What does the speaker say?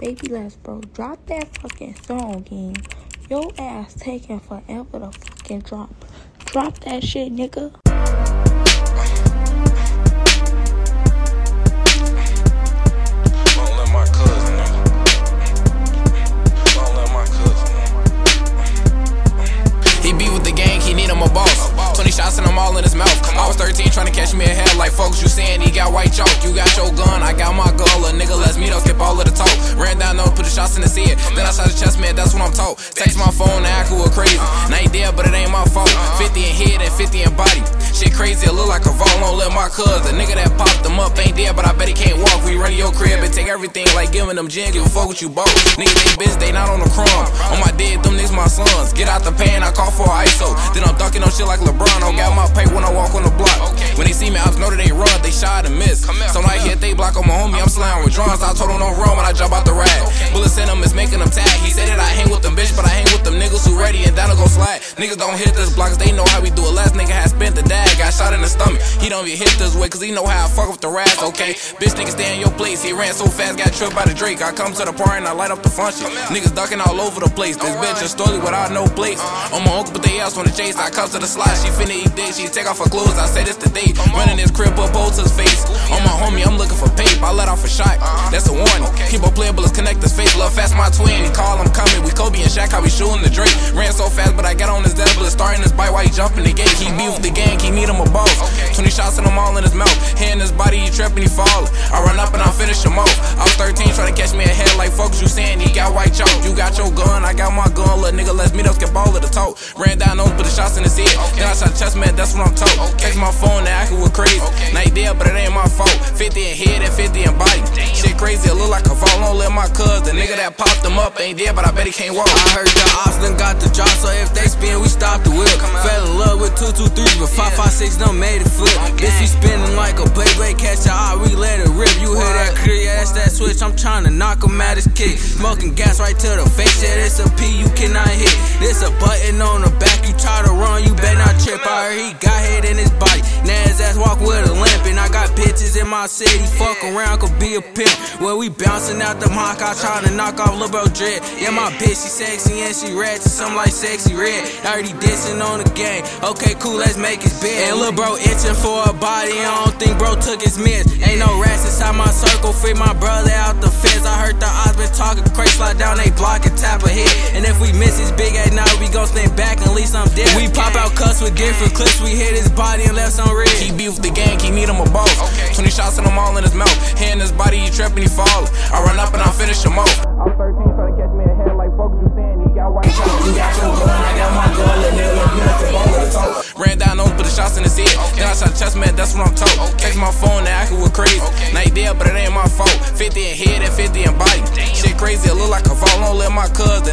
Baby Les, bro, drop that fucking song, gang. Your ass taking forever to fucking drop. Drop that shit, nigga. Don't let my cousin, nigga. Don't let my cousin, He be with the gang, he need him a boss. 20 shots and I'm all in his mouth. I was 13 trying to catch me ahead like folks. You saying he got white chalk. You got your gun, no, put the shots in his head. Then I shot the chest, man, that's what I'm told. Text my phone, and act who crazy. Now he dead, but it ain't my fault. 50 in head and 50 in body. Shit crazy, it look like a vault. Don't let my cuz. The nigga that popped them up ain't dead, but I bet he can't walk. We run your crib and take everything like giving them gin. Give a fuck what you bought. Niggas, they bitch, they not on the crumb. On my dead, them niggas my sons. Get out the pan, I call for ISO. Then I'm dunking on shit like LeBron. Don't got my pay when I walk on the block. When they see me, I know that they run, they shot and miss. So I hit they block on my homie, I'm slaying with drums. I told him no run when I jump out the rag. In him is making tag. He said that I hang with them bitch, but I hang with them niggas who ready and down to go slide. Niggas don't hit this block, 'cause they know how we do it. Last nigga had spent the dag, got shot in the stomach. He don't even hit this way, cause he know how I fuck with the rats, okay? Bitch nigga stay in your place. He ran so fast, got tripped by the Draco. I come to the party and I light up the function. Niggas ducking all over the place. This bitch a story without no plates. On my uncle, but they else on the chase. I come to the slide, she finna eat dick. She take off her clothes, I say this today. Running this crib up both his face. I let off a shot, that's a warning. Keep on playing bullets, connect his face. Love fast, my twin. He call, I'm coming. We Kobe and Shaq, how we shooting the Draco. Ran so fast, but I got on his dead bullet. Starting this bite while he jumping the gate. He be with the gang, he need him a boss. 20 shots and them all in his mouth. In his body, he trapping, he falling. I run up and I finish him off. I was 13 trying to catch me ahead like folks. You saying he got white chalk. You got your gun, I got my gun. Little nigga, let's meet up, skip all of the talk. Ran down those, put the shots in his head. Then I shot chest, man, that's what I'm told. Text my phone, now acting with crazy. Now he dead, but it ain't my fault. 50 in head and 50 in body. Shit crazy, it look like a fall. Don't let my cuz. The nigga that popped them up ain't dead, but I bet he can't walk. I heard the Austin got the drop, so if they spin, we in love 223, but 556 done made it flip. Bitch, we spinning like a blade, blade, catch a eye, we let it rip. You hear that clear, yeah, that's that switch. I'm trying to knock him out his kick. Smoking gas right to the face, yeah, this a P you cannot hit. This a button on the back, you try to run, you better not trip. I heard he got hit in his body. Now his ass walk with a limp, my city. Fuck around, could be a pimp. When we bouncing out the mock, I try to knock off Lil Bro Dread. Yeah, my bitch, she sexy and she ratchet, something like Sexyy Red. Already dissing on the game. Okay, cool, let's make his bed. And Lil Bro itching for a body, I don't think bro took his meds. Ain't no rats inside my circle, free my brother out the fence. I heard the odds been talking crazy, slide down, they block and tap a hit. And if we miss his big ass night, we gon' stand back and leave some dead. We pop out cuts with different clips, we hit his body and left some red. He be with the gang, he need him a boss. 20 shots and them all in his mouth. Hair in his body, he trapping, he falling. I run up and I finish him off. I'm 13 trying to catch me ahead like folks. You saying he got white chalk. You got your gun, I got my gun. Little nigga, let me up the ball of the talk. Ran down those, put the shots in his head. Then I shot the chest, man, that's what I'm told. Text my phone, now acting with crazy. Now he dead, but it ain't my fault. 50 in head and 50 in body. Shit crazy, it look like a fall. Don't let my cuz. The